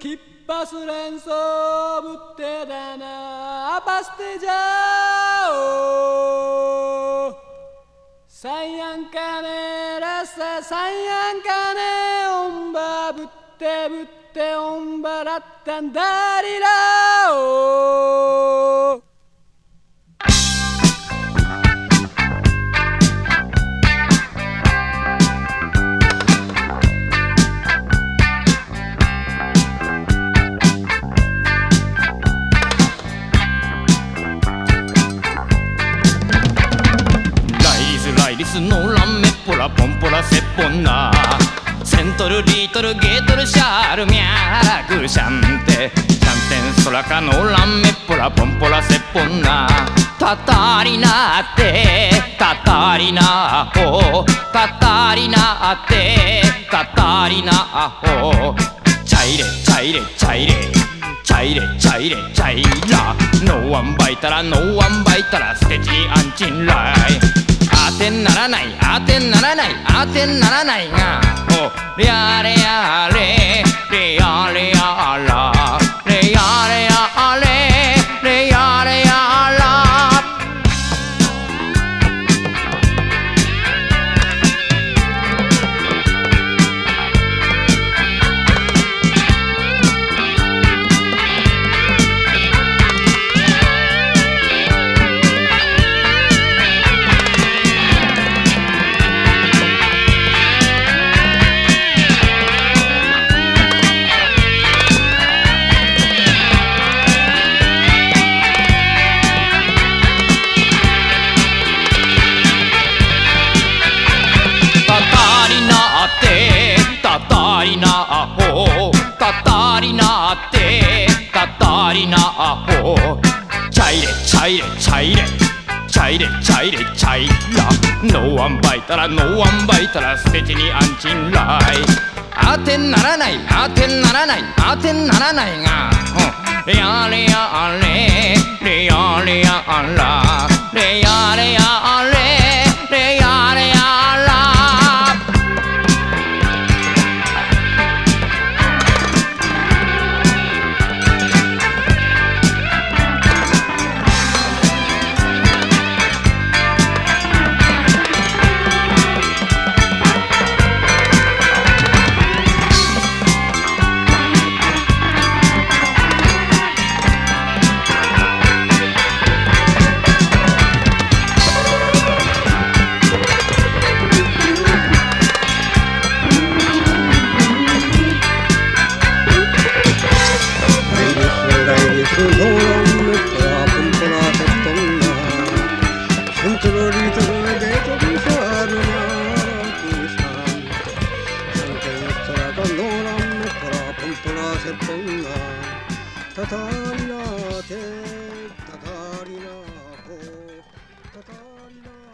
キッパス連想ぶってだな。パステジャオサイアンカネラササイアンカネオンバブってブってオンバラッタンダリラオリスノーランメッポラポンポラセッポンナセントルリートルゲートルシャールミャーラクシャンテ。シャンテンソラカノーランメッポラポンポラセッポンナタタリナってタタリナホタタリナってタタリナホチャイレチャイレチャイレ。チャイレチャイレチャイラ。ノーワンバイタラノーワンバイタラステージアンチンライ。てならないあてならないあてならないがおリアリアリリアリアラチャイレチャイレチャイレチャイレチャイレチャイラノーワンバイタラノーワンバイタラステージにアンチンライあてならないあてならないあてならないがうんレアレアたたりなてたたりなこたたりな